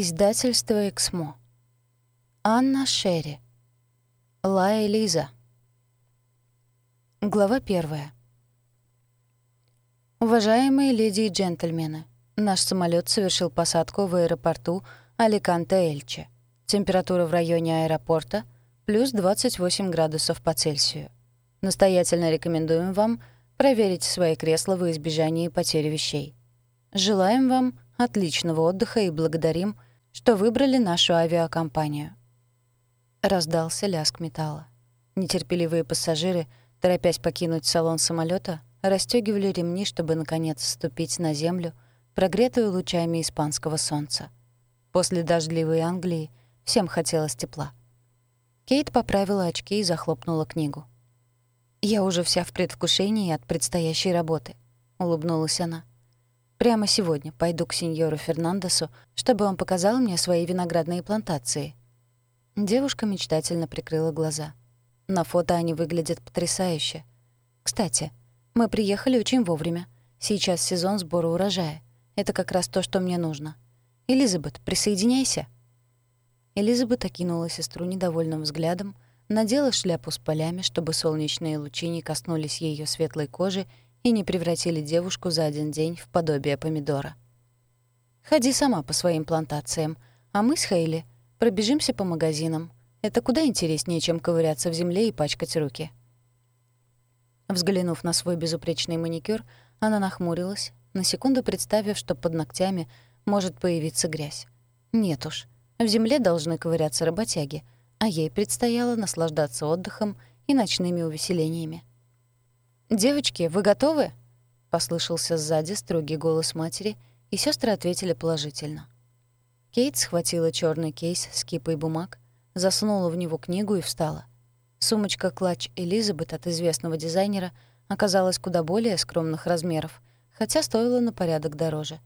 Издательство «Эксмо». Анна Шерри. Ла Элиза. Глава первая. Уважаемые леди и джентльмены, наш самолет совершил посадку в аэропорту Аликанте-Эльче. Температура в районе аэропорта — плюс 28 градусов по Цельсию. Настоятельно рекомендуем вам проверить свои кресла во избежание потери вещей. Желаем вам отличного отдыха и благодарим — что выбрали нашу авиакомпанию. Раздался лязг металла. Нетерпеливые пассажиры, торопясь покинуть салон самолета, расстёгивали ремни, чтобы, наконец, ступить на землю, прогретую лучами испанского солнца. После дождливой Англии всем хотелось тепла. Кейт поправила очки и захлопнула книгу. «Я уже вся в предвкушении от предстоящей работы», — улыбнулась она. Прямо сегодня пойду к сеньору Фернандесу, чтобы он показал мне свои виноградные плантации. Девушка мечтательно прикрыла глаза. На фото они выглядят потрясающе. Кстати, мы приехали очень вовремя. Сейчас сезон сбора урожая. Это как раз то, что мне нужно. Элизабет, присоединяйся. Элизабет окинула сестру недовольным взглядом, надела шляпу с полями, чтобы солнечные лучи не коснулись ее светлой кожи и не превратили девушку за один день в подобие помидора. «Ходи сама по своим плантациям, а мы с Хейли пробежимся по магазинам. Это куда интереснее, чем ковыряться в земле и пачкать руки». Взглянув на свой безупречный маникюр, она нахмурилась, на секунду представив, что под ногтями может появиться грязь. Нет уж, в земле должны ковыряться работяги, а ей предстояло наслаждаться отдыхом и ночными увеселениями. «Девочки, вы готовы?» — послышался сзади строгий голос матери, и сестры ответили положительно. Кейт схватила черный кейс с кипой бумаг, засунула в него книгу и встала. Сумочка-клатч Элизабет от известного дизайнера оказалась куда более скромных размеров, хотя стоила на порядок дороже.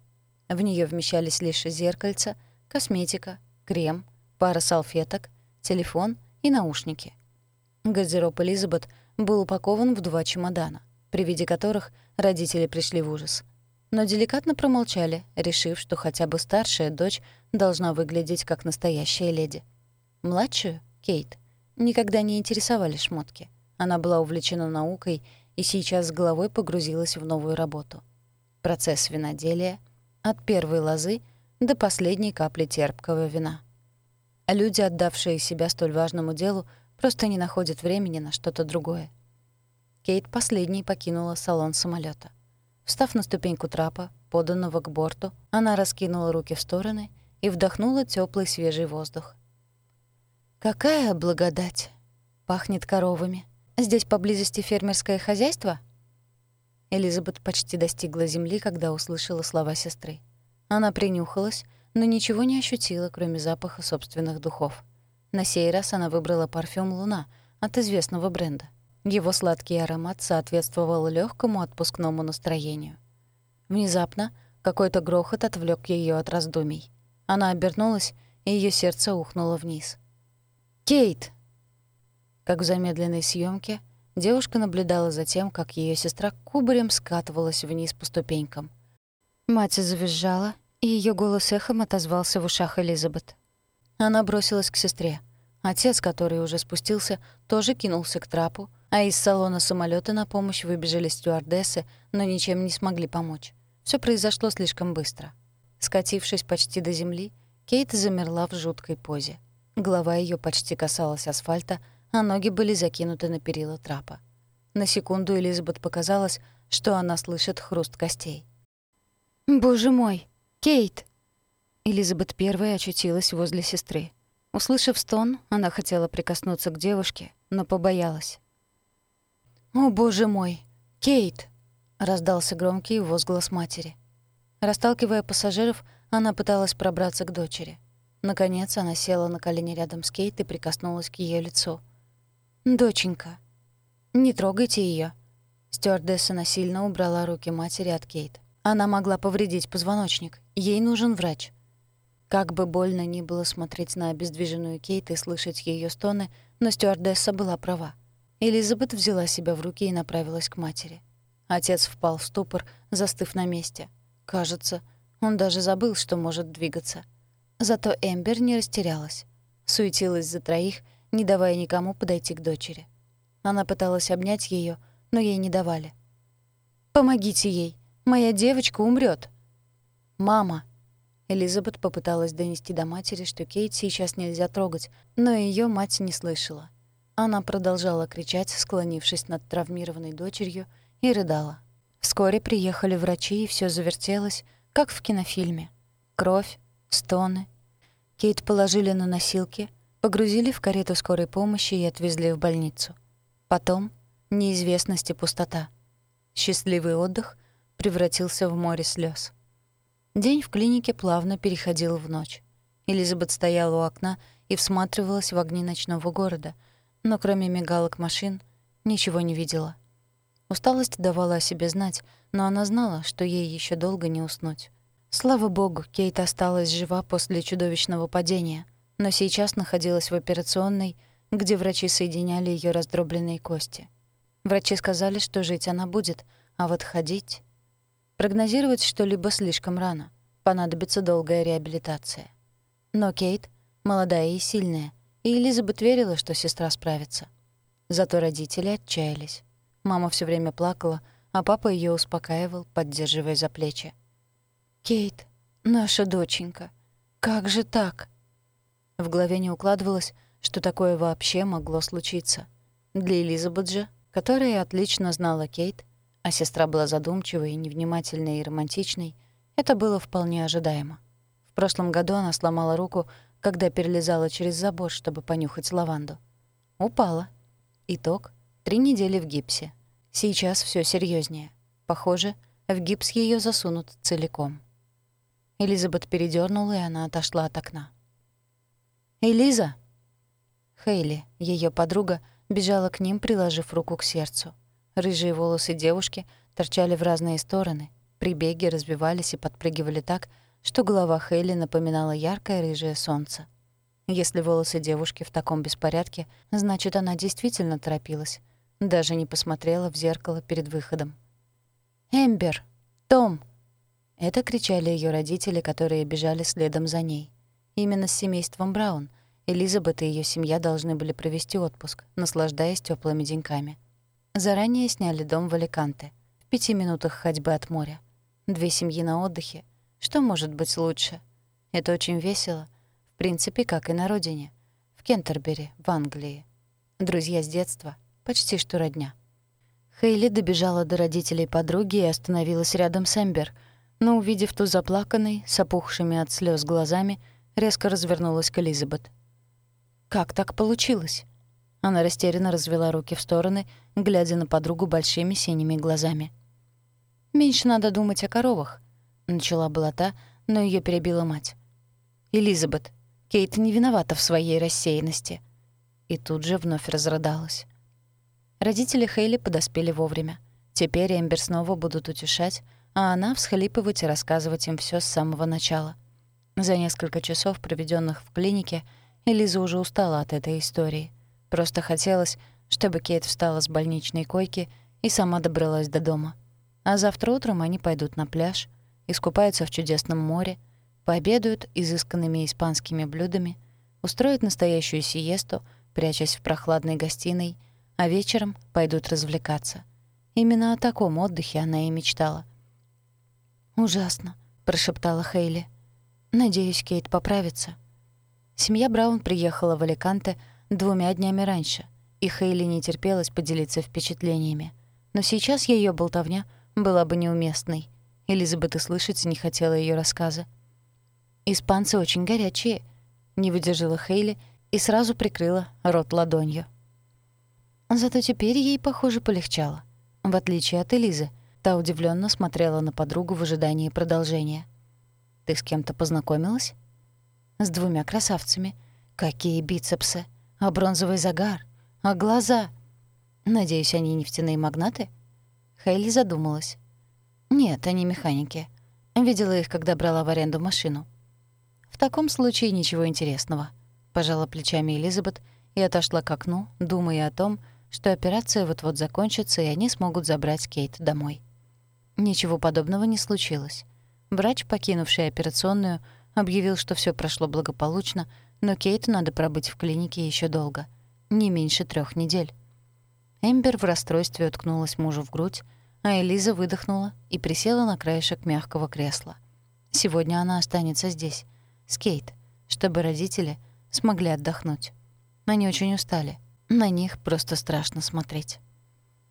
В нее вмещались лишь зеркальца, косметика, крем, пара салфеток, телефон и наушники. Гардероб Элизабет — был упакован в два чемодана, при виде которых родители пришли в ужас. Но деликатно промолчали, решив, что хотя бы старшая дочь должна выглядеть как настоящая леди. Младшую, Кейт, никогда не интересовали шмотки. Она была увлечена наукой и сейчас с головой погрузилась в новую работу. Процесс виноделия от первой лозы до последней капли терпкого вина. Люди, отдавшие себя столь важному делу, Просто не находит времени на что-то другое. Кейт последней покинула салон самолета. Встав на ступеньку трапа, поданного к борту, она раскинула руки в стороны и вдохнула теплый свежий воздух. «Какая благодать! Пахнет коровами. Здесь поблизости фермерское хозяйство?» Элизабет почти достигла земли, когда услышала слова сестры. Она принюхалась, но ничего не ощутила, кроме запаха собственных духов. На сей раз она выбрала парфюм «Луна» от известного бренда. Его сладкий аромат соответствовал легкому отпускному настроению. Внезапно какой-то грохот отвлек ее от раздумий. Она обернулась, и ее сердце ухнуло вниз. «Кейт!» Как в замедленной съемке, девушка наблюдала за тем, как ее сестра кубарем скатывалась вниз по ступенькам. Мать завизжала, и ее голос эхом отозвался в ушах Элизабет. Она бросилась к сестре. Отец, который уже спустился, тоже кинулся к трапу, а из салона самолета на помощь выбежали стюардессы, но ничем не смогли помочь. Все произошло слишком быстро. Скатившись почти до земли, Кейт замерла в жуткой позе. Голова ее почти касалась асфальта, а ноги были закинуты на перила трапа. На секунду Элизабет показалось, что она слышит хруст костей. «Боже мой! Кейт!» Элизабет первая очутилась возле сестры. Услышав стон, она хотела прикоснуться к девушке, но побоялась. «О, боже мой! Кейт!» — раздался громкий возглас матери. Расталкивая пассажиров, она пыталась пробраться к дочери. Наконец она села на колени рядом с Кейт и прикоснулась к ее лицу. «Доченька, не трогайте ее. Стюардесса насильно убрала руки матери от Кейт. Она могла повредить позвоночник. Ей нужен врач. Как бы больно ни было смотреть на обездвиженную Кейт и слышать ее стоны, но стюардесса была права. Элизабет взяла себя в руки и направилась к матери. Отец впал в ступор, застыв на месте. Кажется, он даже забыл, что может двигаться. Зато Эмбер не растерялась. Суетилась за троих, не давая никому подойти к дочери. Она пыталась обнять ее, но ей не давали. «Помогите ей! Моя девочка умрет. «Мама!» Элизабет попыталась донести до матери, что Кейт сейчас нельзя трогать, но ее мать не слышала. Она продолжала кричать, склонившись над травмированной дочерью, и рыдала. Вскоре приехали врачи, и все завертелось, как в кинофильме. Кровь, стоны. Кейт положили на носилки, погрузили в карету скорой помощи и отвезли в больницу. Потом неизвестность и пустота. Счастливый отдых превратился в море слез. День в клинике плавно переходил в ночь. Элизабет стояла у окна и всматривалась в огни ночного города, но кроме мигалок машин ничего не видела. Усталость давала о себе знать, но она знала, что ей еще долго не уснуть. Слава богу, Кейт осталась жива после чудовищного падения, но сейчас находилась в операционной, где врачи соединяли ее раздробленные кости. Врачи сказали, что жить она будет, а вот ходить... Прогнозировать что-либо слишком рано. Понадобится долгая реабилитация. Но Кейт — молодая и сильная, и Элизабет верила, что сестра справится. Зато родители отчаялись. Мама все время плакала, а папа ее успокаивал, поддерживая за плечи. «Кейт, наша доченька, как же так?» В голове не укладывалось, что такое вообще могло случиться. Для Элизабет же, которая отлично знала Кейт, а сестра была задумчивой, невнимательной и романтичной, это было вполне ожидаемо. В прошлом году она сломала руку, когда перелезала через забор, чтобы понюхать лаванду. Упала. Итог Три недели в гипсе. Сейчас все серьезнее. Похоже, в гипс ее засунут целиком. Элизабет передернула, и она отошла от окна. «Элиза!» Хейли, ее подруга, бежала к ним, приложив руку к сердцу. Рыжие волосы девушки торчали в разные стороны, при беге разбивались и подпрыгивали так, что голова Хейли напоминала яркое рыжее солнце. Если волосы девушки в таком беспорядке, значит, она действительно торопилась, даже не посмотрела в зеркало перед выходом. «Эмбер! Том!» Это кричали ее родители, которые бежали следом за ней. Именно с семейством Браун Элизабет и ее семья должны были провести отпуск, наслаждаясь теплыми деньками. Заранее сняли дом в Аликанте, в пяти минутах ходьбы от моря. Две семьи на отдыхе. Что может быть лучше? Это очень весело. В принципе, как и на родине. В Кентербери, в Англии. Друзья с детства. Почти что родня. Хейли добежала до родителей подруги и остановилась рядом с Эмбер, но, увидев ту заплаканной, с опухшими от слез глазами, резко развернулась к Элизабет. «Как так получилось?» Она растерянно развела руки в стороны, глядя на подругу большими синими глазами. «Меньше надо думать о коровах», — начала была та, но ее перебила мать. «Элизабет, Кейт не виновата в своей рассеянности». И тут же вновь разрыдалась. Родители Хейли подоспели вовремя. Теперь Эмбер снова будут утешать, а она всхлипывать и рассказывать им все с самого начала. За несколько часов, проведенных в клинике, Элиза уже устала от этой истории. Просто хотелось, чтобы Кейт встала с больничной койки и сама добралась до дома. А завтра утром они пойдут на пляж, искупаются в чудесном море, пообедают изысканными испанскими блюдами, устроят настоящую сиесту, прячась в прохладной гостиной — а вечером пойдут развлекаться. Именно о таком отдыхе она и мечтала. «Ужасно», — прошептала Хейли. «Надеюсь, Кейт поправится». Семья Браун приехала в Аликанте двумя днями раньше, и Хейли не терпелась поделиться впечатлениями. Но сейчас ее болтовня была бы неуместной. Элизабет и слышать не хотела ее рассказа. «Испанцы очень горячие», — не выдержала Хейли и сразу прикрыла рот ладонью. Зато теперь ей, похоже, полегчало. В отличие от Элизы, та удивленно смотрела на подругу в ожидании продолжения. «Ты с кем-то познакомилась?» «С двумя красавцами. Какие бицепсы! А бронзовый загар! А глаза!» «Надеюсь, они нефтяные магнаты?» Хейли задумалась. «Нет, они механики. Видела их, когда брала в аренду машину». «В таком случае ничего интересного», — пожала плечами Элизабет и отошла к окну, думая о том, что операция вот-вот закончится, и они смогут забрать Кейт домой. Ничего подобного не случилось. Врач, покинувший операционную, объявил, что все прошло благополучно, но Кейту надо пробыть в клинике еще долго. Не меньше трех недель. Эмбер в расстройстве уткнулась мужу в грудь, а Элиза выдохнула и присела на краешек мягкого кресла. Сегодня она останется здесь, с Кейт, чтобы родители смогли отдохнуть. Они очень устали. На них просто страшно смотреть.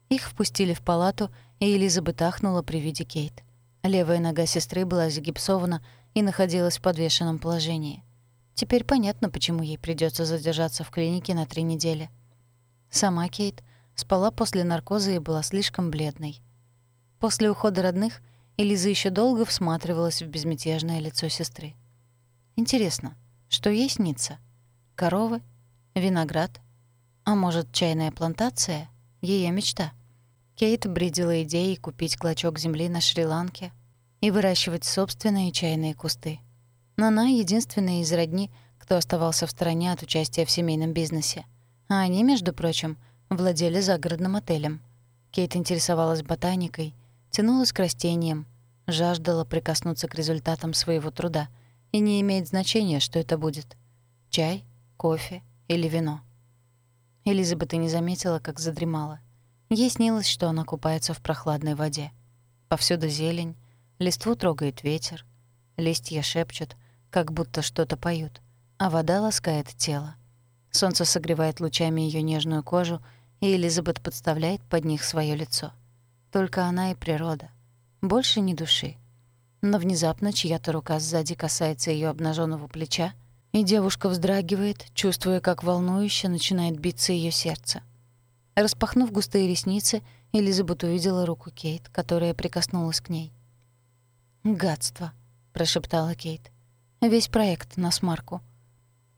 Их впустили в палату, и Элизабет ахнула при виде Кейт. Левая нога сестры была загипсована и находилась в подвешенном положении. Теперь понятно, почему ей придется задержаться в клинике на три недели. Сама Кейт спала после наркоза и была слишком бледной. После ухода родных Элиза еще долго всматривалась в безмятежное лицо сестры. Интересно, что ей снится? Коровы? Виноград? А может, чайная плантация? Ее мечта. Кейт бредила идеей купить клочок земли на Шри-Ланке и выращивать собственные чайные кусты. Но она единственная из родни, кто оставался в стороне от участия в семейном бизнесе. А они, между прочим, владели загородным отелем. Кейт интересовалась ботаникой, тянулась к растениям, жаждала прикоснуться к результатам своего труда, и не имеет значения, что это будет — чай, кофе или вино. Элизабет и не заметила, как задремала. Ей снилось, что она купается в прохладной воде. Повсюду зелень, листву трогает ветер, листья шепчут, как будто что-то поют, а вода ласкает тело. Солнце согревает лучами ее нежную кожу, и Элизабет подставляет под них свое лицо. Только она и природа. Больше ни души. Но внезапно чья-то рука сзади касается ее обнаженного плеча, и девушка вздрагивает, чувствуя, как волнующе начинает биться ее сердце. Распахнув густые ресницы, Элизабет увидела руку Кейт, которая прикоснулась к ней. «Гадство», — прошептала Кейт. «Весь проект на смарку».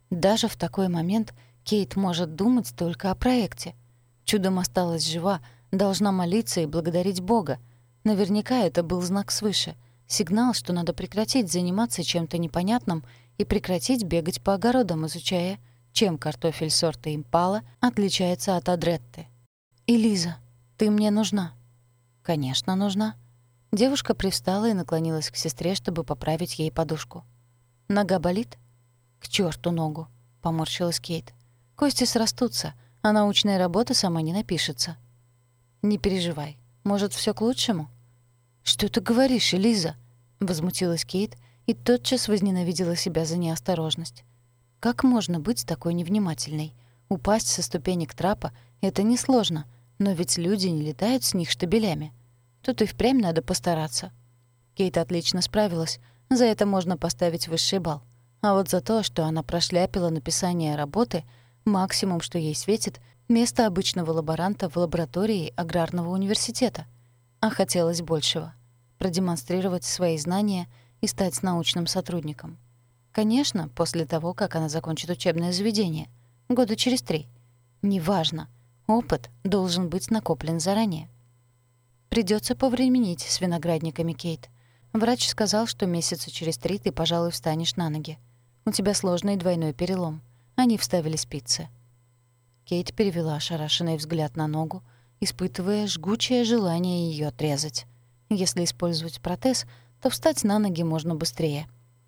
Даже в такой момент Кейт может думать только о проекте. Чудом осталась жива, должна молиться и благодарить Бога. Наверняка это был знак свыше, сигнал, что надо прекратить заниматься чем-то непонятным и прекратить бегать по огородам, изучая, чем картофель сорта импала отличается от адретты. «Элиза, ты мне нужна». «Конечно, нужна». Девушка привстала и наклонилась к сестре, чтобы поправить ей подушку. «Нога болит?» «К чёрту ногу», — поморщилась Кейт. «Кости срастутся, а научная работа сама не напишется». «Не переживай. Может, всё к лучшему?» «Что ты говоришь, Элиза?» — возмутилась Кейт и тотчас возненавидела себя за неосторожность. «Как можно быть такой невнимательной? Упасть со ступенек трапа — это несложно, но ведь люди не летают с них штабелями. Тут и впрямь надо постараться». Кейт отлично справилась, за это можно поставить высший балл. А вот за то, что она прошляпила написание работы, максимум, что ей светит — место обычного лаборанта в лаборатории аграрного университета. А хотелось большего — продемонстрировать свои знания и стать научным сотрудником. Конечно, после того, как она закончит учебное заведение, года через три. Неважно, опыт должен быть накоплен заранее. Придется повременить с виноградниками, Кейт. Врач сказал, что месяца через три ты, пожалуй, встанешь на ноги. У тебя сложный двойной перелом. Они вставили спицы. Кейт перевела ошарашенный взгляд на ногу, испытывая жгучее желание ее отрезать. Если использовать протез, то встать на ноги можно быстрее.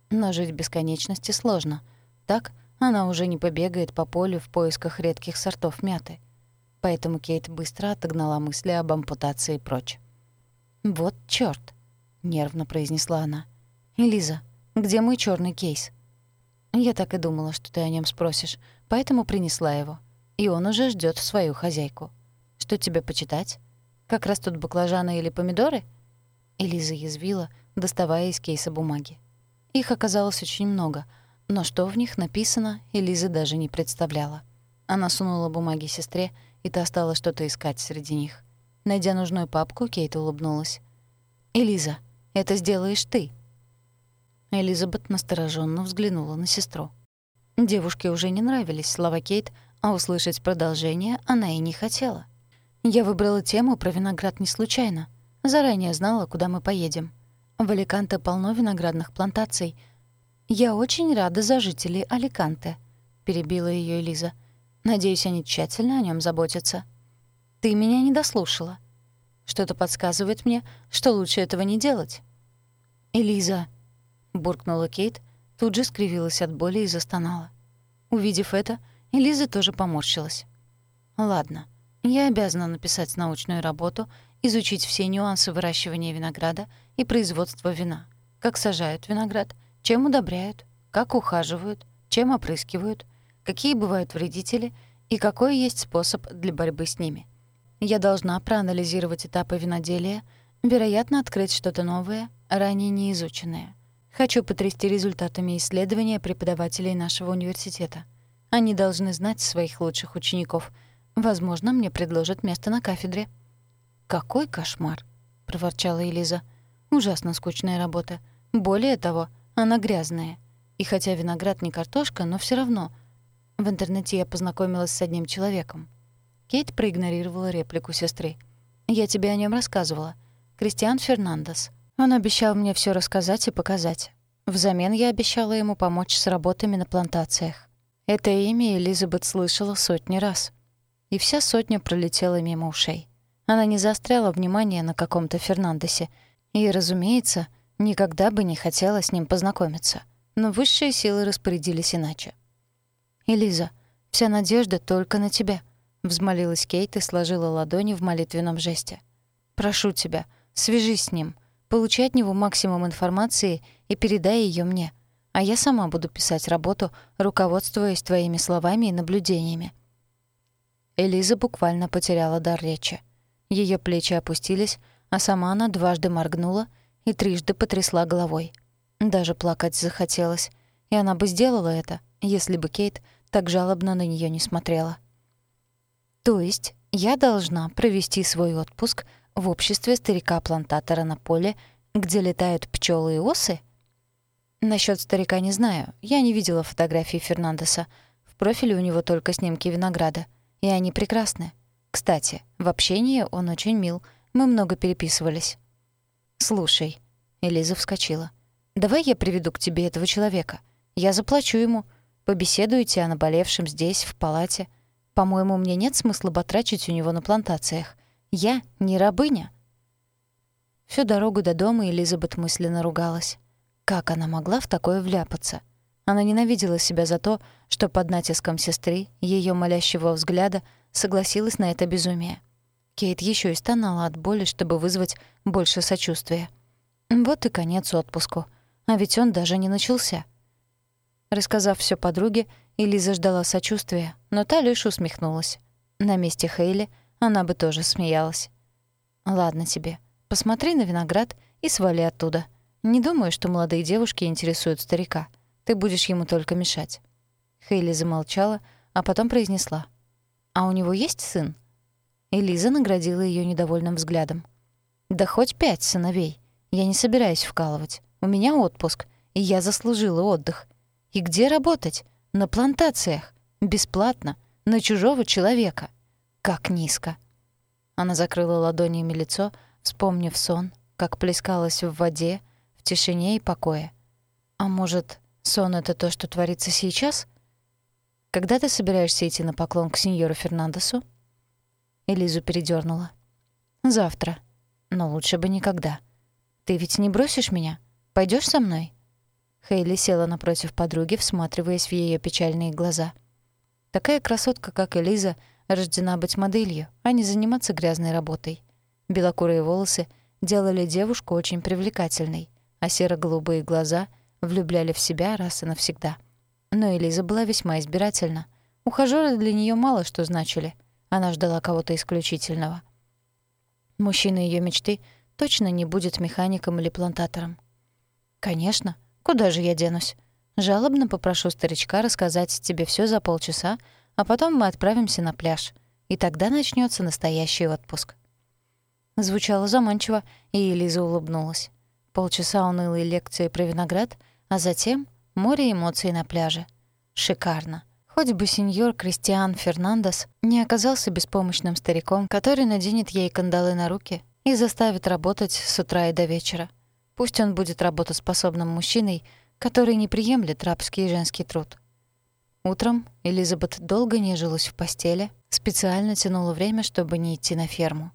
Но жить бесконечности сложно. Так она уже не побегает по полю в поисках редких сортов мяты. Поэтому Кейт быстро отогнала мысли об ампутации прочь. «Вот чёрт!» — нервно произнесла она. «Элиза, где мой чёрный кейс?» «Я так и думала, что ты о нём спросишь, поэтому принесла его и он уже ждет свою хозяйку. Что тебе почитать? Как растут баклажаны или помидоры? Элиза язвила, доставая из кейса бумаги. Их оказалось очень много, но что в них написано, Элиза даже не представляла. Она сунула бумаги сестре, и та стала что-то искать среди них. Найдя нужную папку, Кейт улыбнулась. «Элиза, это сделаешь ты». Элизабет настороженно взглянула на сестру. Девушке уже не нравились слова Кейт а услышать продолжение она и не хотела. Я выбрала тему про виноград не случайно. Заранее знала, куда мы поедем. В Аликанте полно виноградных плантаций. «Я очень рада за жителей Аликанте», — перебила ее Элиза. «Надеюсь, они тщательно о нем заботятся». «Ты меня не дослушала. Что-то подсказывает мне, что лучше этого не делать». «Элиза», — буркнула Кейт, тут же скривилась от боли и застонала. Увидев это, Элиза тоже поморщилась. «Ладно, я обязана написать научную работу, изучить все нюансы выращивания винограда и производства вина. Как сажают виноград, чем удобряют, как ухаживают, чем опрыскивают, какие бывают вредители и какой есть способ для борьбы с ними. Я должна проанализировать этапы виноделия, вероятно, открыть что-то новое, ранее не изученное. Хочу потрясти результатами исследования преподавателей нашего университета. Они должны знать своих лучших учеников. Возможно, мне предложат место на кафедре. «Какой кошмар!» — проворчала Элиза. «Ужасно скучная работа. Более того, она грязная. И хотя виноград не картошка, но все равно. В интернете я познакомилась с одним человеком. Кейт проигнорировала реплику сестры. «Я тебе о нем рассказывала. Кристиан Фернандес. Он обещал мне все рассказать и показать. Взамен я обещала ему помочь с работами на плантациях. Это имя Элизабет слышала сотни раз. И вся сотня пролетела мимо ушей. Она не заостряла внимание на каком-то Фернандесе. И, разумеется, никогда бы не хотела с ним познакомиться. Но высшие силы распорядились иначе. «Элиза, вся надежда только на тебя», Взмолилась Кейт и сложила ладони в молитвенном жесте. «Прошу тебя, свяжись с ним, получи от него максимум информации и передай ее мне, а я сама буду писать работу, руководствуясь твоими словами и наблюдениями». Элиза буквально потеряла дар речи. Ее плечи опустились, а сама она дважды моргнула и трижды потрясла головой. Даже плакать захотелось, и она бы сделала это, если бы Кейт так жалобно на нее не смотрела. То есть я должна провести свой отпуск в обществе старика-плантатора на поле, где летают пчелы и осы? Насчет старика не знаю. Я не видела фотографии Фернандеса. В профиле у него только снимки винограда. И они прекрасны. Кстати, в общении он очень мил. Мы много переписывались. «Слушай», — Элиза вскочила, — «давай я приведу к тебе этого человека. Я заплачу ему. Побеседуйте о наболевшем здесь, в палате. По-моему, мне нет смысла батрачить у него на плантациях. Я не рабыня. Всю дорогу до дома Элизабет мысленно ругалась. Как она могла в такое вляпаться? Она ненавидела себя за то, что под натиском сестры, ее молящего взгляда, согласилась на это безумие. Кейт еще и стонала от боли, чтобы вызвать больше сочувствия. Вот и конец отпуску. А ведь он даже не начался. Рассказав все подруге, Элиза ждала сочувствия, но та лишь усмехнулась. На месте Хейли она бы тоже смеялась. «Ладно тебе, посмотри на виноград и свали оттуда. Не думаю, что молодые девушки интересуют старика. Ты будешь ему только мешать». Хейли замолчала, а потом произнесла. «А у него есть сын?» Элиза наградила ее недовольным взглядом. «Да хоть пять сыновей. Я не собираюсь вкалывать. У меня отпуск, и я заслужила отдых. И где работать? На плантациях. Бесплатно. На чужого человека. Как низко. Она закрыла ладонями лицо, вспомнив сон, как плескалась в воде, в тишине и покое. А может, сон — это то, что творится сейчас? Когда ты собираешься идти на поклон к сеньору Фернандесу? Элизу передернула. Завтра. Но лучше бы никогда. Ты ведь не бросишь меня? Пойдешь со мной? Хейли села напротив подруги, всматриваясь в ее печальные глаза. Такая красотка, как Элиза, рождена быть моделью, а не заниматься грязной работой. Белокурые волосы делали девушку очень привлекательной, а серо-голубые глаза влюбляли в себя раз и навсегда. Но Элиза была весьма избирательна. Ухажёры для нее мало что значили. Она ждала кого-то исключительного. Мужчина ее мечты точно не будет механиком или плантатором. Конечно, Куда же я денусь? Жалобно попрошу старичка рассказать тебе все за полчаса, а потом мы отправимся на пляж. И тогда начнется настоящий отпуск». Звучало заманчиво, и Элиза улыбнулась. Полчаса унылой лекции про виноград, а затем море эмоций на пляже. Шикарно. Хоть бы сеньор Кристиан Фернандес не оказался беспомощным стариком, который наденет ей кандалы на руки и заставит работать с утра и до вечера. Пусть он будет работоспособным мужчиной, который не приемлет рабский и женский труд. Утром Элизабет долго нежилась в постели, специально тянула время, чтобы не идти на ферму.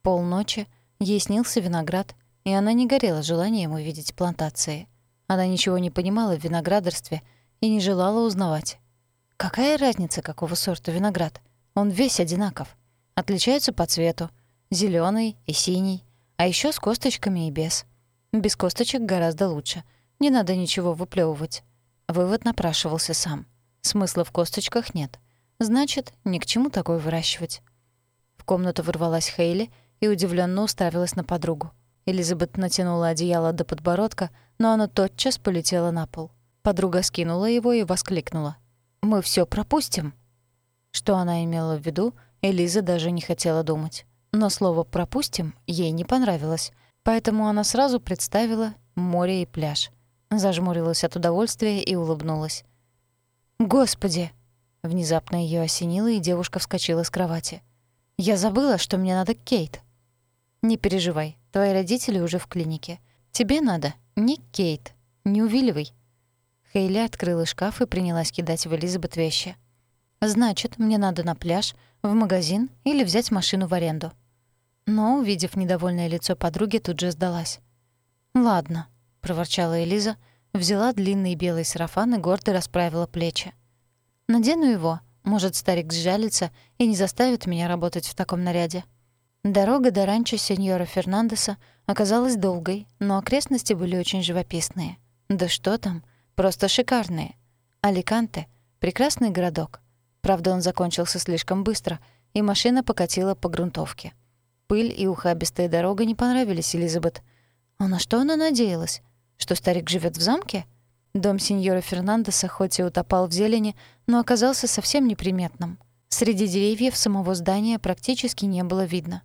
Полночи ей снился виноград, и она не горела желанием увидеть плантации. Она ничего не понимала в виноградарстве и не желала узнавать. Какая разница, какого сорта виноград? Он весь одинаков. Отличаются по цвету. зеленый и синий, а еще с косточками и без. Без косточек гораздо лучше. Не надо ничего выплевывать. Вывод напрашивался сам. Смысла в косточках нет. Значит, ни к чему такое выращивать. В комнату ворвалась Хейли и удивленно уставилась на подругу. Элизабет натянула одеяло до подбородка, но оно тотчас полетело на пол. Подруга скинула его и воскликнула. «Мы все пропустим!» Что она имела в виду, Элиза даже не хотела думать. Но слово «пропустим» ей не понравилось, поэтому она сразу представила море и пляж. Зажмурилась от удовольствия и улыбнулась. «Господи!» Внезапно ее осенило, и девушка вскочила с кровати. «Я забыла, что мне надо Кейт». «Не переживай, твои родители уже в клинике. Тебе надо не Кейт. Не увиливай». Хейли открыла шкаф и принялась кидать в Элизабет вещи. «Значит, мне надо на пляж, в магазин или взять машину в аренду». Но, увидев недовольное лицо подруги, тут же сдалась. «Ладно», — проворчала Элиза, взяла длинный белый сарафан и гордо расправила плечи. «Надену его. Может, старик сжалится и не заставит меня работать в таком наряде». Дорога до ранчо сеньора Фернандеса оказалась долгой, но окрестности были очень живописные. Да что там, просто шикарные. Аликанте — прекрасный городок. Правда, он закончился слишком быстро, и машина покатила по грунтовке. Пыль и ухабистая дорога не понравились Элизабет. А на что она надеялась? Что старик живет в замке? Дом сеньора Фернандеса хоть и утопал в зелени, но оказался совсем неприметным. Среди деревьев самого здания практически не было видно.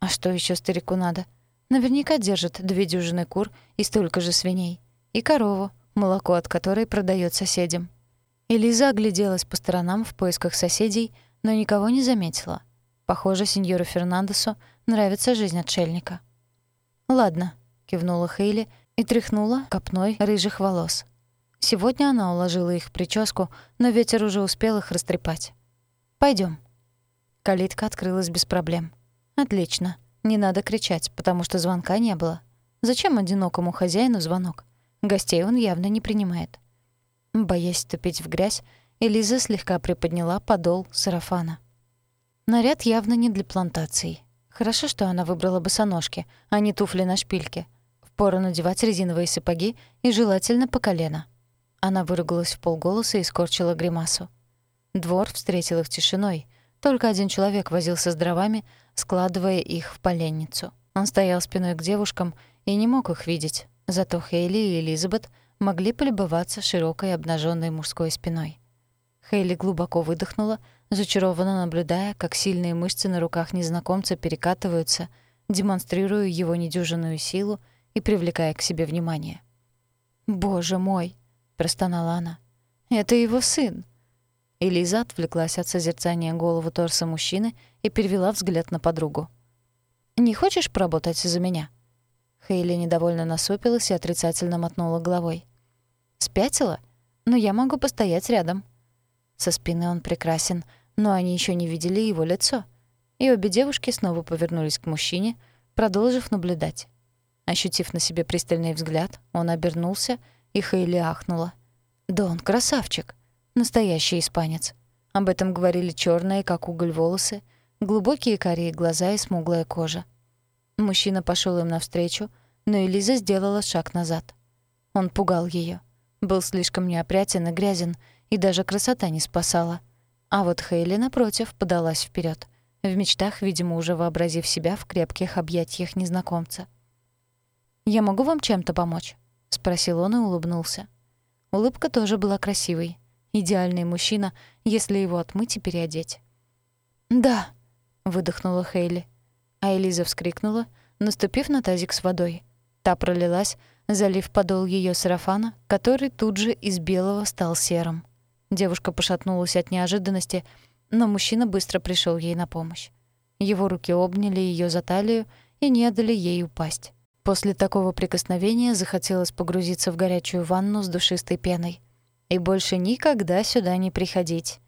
А что еще старику надо? Наверняка держит две дюжины кур и столько же свиней. И корову, молоко от которой продает соседям. Элиза огляделась по сторонам в поисках соседей, но никого не заметила. Похоже, сеньору Фернандесу нравится жизнь отшельника. «Ладно», — кивнула Хейли и тряхнула копной рыжих волос. Сегодня она уложила их в прическу, но ветер уже успел их растрепать. Пойдем. Калитка открылась без проблем. Отлично. Не надо кричать, потому что звонка не было. Зачем одинокому хозяину звонок? Гостей он явно не принимает. Боясь ступить в грязь, Элиза слегка приподняла подол сарафана. Наряд явно не для плантаций. Хорошо, что она выбрала босоножки, а не туфли на шпильке. Впору надевать резиновые сапоги и желательно по колено. Она выругалась в полголоса и скорчила гримасу. Двор встретил их тишиной. Только один человек возился с дровами, складывая их в поленницу. Он стоял спиной к девушкам и не мог их видеть. Зато Хейли и Элизабет могли полюбоваться широкой обнаженной мужской спиной. Хейли глубоко выдохнула, зачарованно наблюдая, как сильные мышцы на руках незнакомца перекатываются, демонстрируя его недюжинную силу и привлекая к себе внимание. «Боже мой!» — простонала она. «Это его сын!» Элиза отвлеклась от созерцания голову торса мужчины и перевела взгляд на подругу. «Не хочешь поработать за меня?» Хейли недовольно насупилась и отрицательно мотнула головой. «Спятила? Но я могу постоять рядом». Со спины он прекрасен, но они еще не видели его лицо. И обе девушки снова повернулись к мужчине, продолжив наблюдать. Ощутив на себе пристальный взгляд, он обернулся, и Хейли ахнула. «Да он красавчик!» Настоящий испанец. Об этом говорили черные, как уголь, волосы, глубокие карие глаза и смуглая кожа. Мужчина пошел им навстречу, но Элиза сделала шаг назад. Он пугал ее, Был слишком неопрятен и грязен, и даже красота не спасала. А вот Хейли, напротив, подалась вперед, в мечтах, видимо, уже вообразив себя в крепких объятиях незнакомца. «Я могу вам чем-то помочь?» — спросил он и улыбнулся. Улыбка тоже была красивой, Идеальный мужчина, если его отмыть и переодеть. «Да», — выдохнула Хейли. А Элиза вскрикнула, наступив на тазик с водой. Та пролилась, залив подол ее сарафана, который тут же из белого стал серым. Девушка пошатнулась от неожиданности, но мужчина быстро пришел ей на помощь. Его руки обняли ее за талию и не дали ей упасть. После такого прикосновения захотелось погрузиться в горячую ванну с душистой пеной и больше никогда сюда не приходить».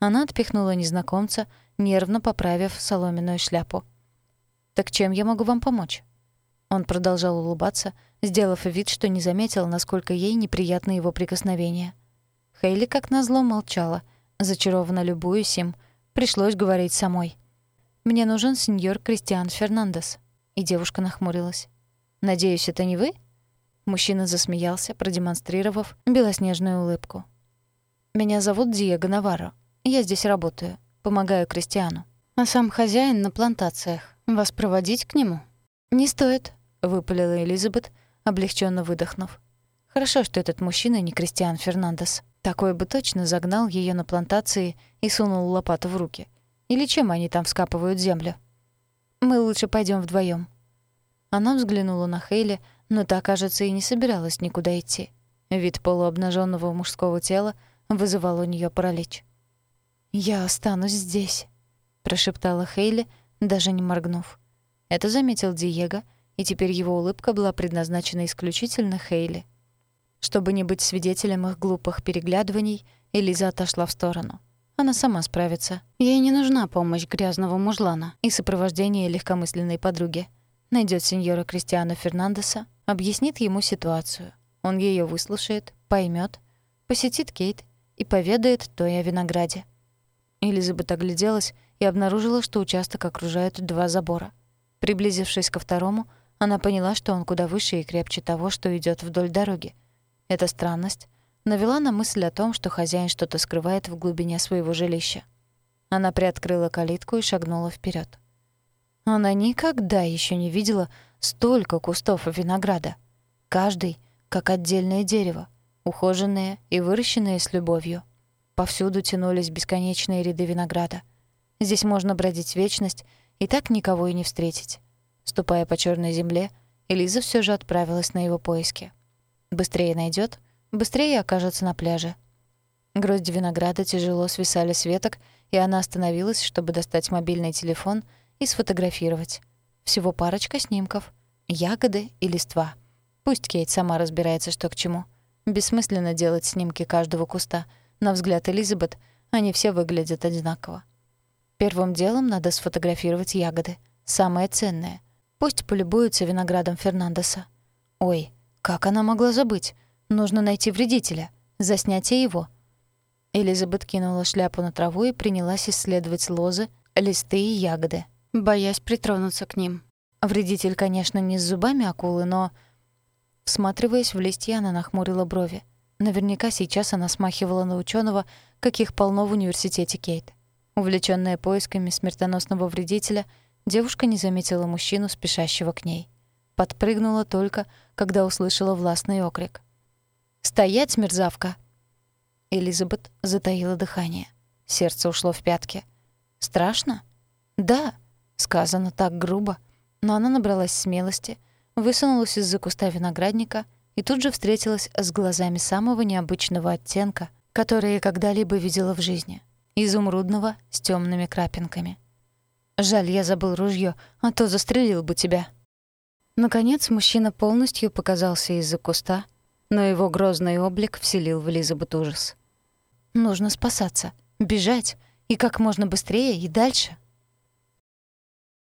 Она отпихнула незнакомца, нервно поправив соломенную шляпу. «Так чем я могу вам помочь?» Он продолжал улыбаться, сделав вид, что не заметила, насколько ей неприятно его прикосновение. Хейли, как назло, молчала, зачарованно любуясь им. Пришлось говорить самой. «Мне нужен сеньор Кристиан Фернандес». И девушка нахмурилась. «Надеюсь, это не вы?» Мужчина засмеялся, продемонстрировав белоснежную улыбку. «Меня зовут Диего Наварро. Я здесь работаю. Помогаю Кристиану. А сам хозяин на плантациях. Вас проводить к нему?» «Не стоит», — выпалила Элизабет, облегченно выдохнув. «Хорошо, что этот мужчина не Кристиан Фернандес. Такой бы точно загнал ее на плантации и сунул лопату в руки. Или чем они там вскапывают землю? Мы лучше пойдем вдвоем. Она взглянула на Хейли, но та, кажется, и не собиралась никуда идти. Вид полуобнаженного мужского тела вызывал у нее паралич. «Я останусь здесь», — прошептала Хейли, даже не моргнув. Это заметил Диего, и теперь его улыбка была предназначена исключительно Хейли. Чтобы не быть свидетелем их глупых переглядываний, Элиза отошла в сторону. Она сама справится. Ей не нужна помощь грязного мужлана и сопровождение легкомысленной подруги. Найдет сеньора Кристиана Фернандеса, объяснит ему ситуацию. Он ее выслушает, поймет, посетит Кейт и поведает той о винограде. Элизабет огляделась и обнаружила, что участок окружают два забора. Приблизившись ко второму, она поняла, что он куда выше и крепче того, что идет вдоль дороги. Эта странность навела на мысль о том, что хозяин что-то скрывает в глубине своего жилища. Она приоткрыла калитку и шагнула вперед. Она никогда еще не видела столько кустов винограда. Каждый как отдельное дерево, ухоженное и выращенное с любовью. Повсюду тянулись бесконечные ряды винограда. Здесь можно бродить вечность и так никого и не встретить. Ступая по черной земле, Элиза все же отправилась на его поиски. Быстрее найдет, быстрее окажется на пляже. Грозди винограда тяжело свисали с веток, и она остановилась, чтобы достать мобильный телефон и сфотографировать. Всего парочка снимков. Ягоды и листва. Пусть Кейт сама разбирается, что к чему. Бессмысленно делать снимки каждого куста. На взгляд Элизабет они все выглядят одинаково. Первым делом надо сфотографировать ягоды. Самое ценное. Пусть полюбуются виноградом Фернандеса. Ой, как она могла забыть? Нужно найти вредителя. Заснять его. Элизабет кинула шляпу на траву и принялась исследовать лозы, листы и ягоды, боясь притронуться к ним. Вредитель, конечно, не с зубами акулы, но... Всматриваясь в листья, она нахмурила брови. Наверняка сейчас она смахивала на ученого, каких полно в университете Кейт. Увлечённая поисками смертоносного вредителя, девушка не заметила мужчину, спешащего к ней. Подпрыгнула только, когда услышала властный окрик. «Стоять, мерзавка!» Элизабет затаила дыхание. Сердце ушло в пятки. «Страшно?» «Да», — сказано так грубо, но она набралась смелости, высунулась из-за куста виноградника и тут же встретилась с глазами самого необычного оттенка, которые когда-либо видела в жизни — изумрудного с темными крапинками. «Жаль, я забыл ружье, а то застрелил бы тебя». Наконец мужчина полностью показался из-за куста, но его грозный облик вселил в Элизабет ужас. «Нужно спасаться, бежать, и как можно быстрее и дальше»,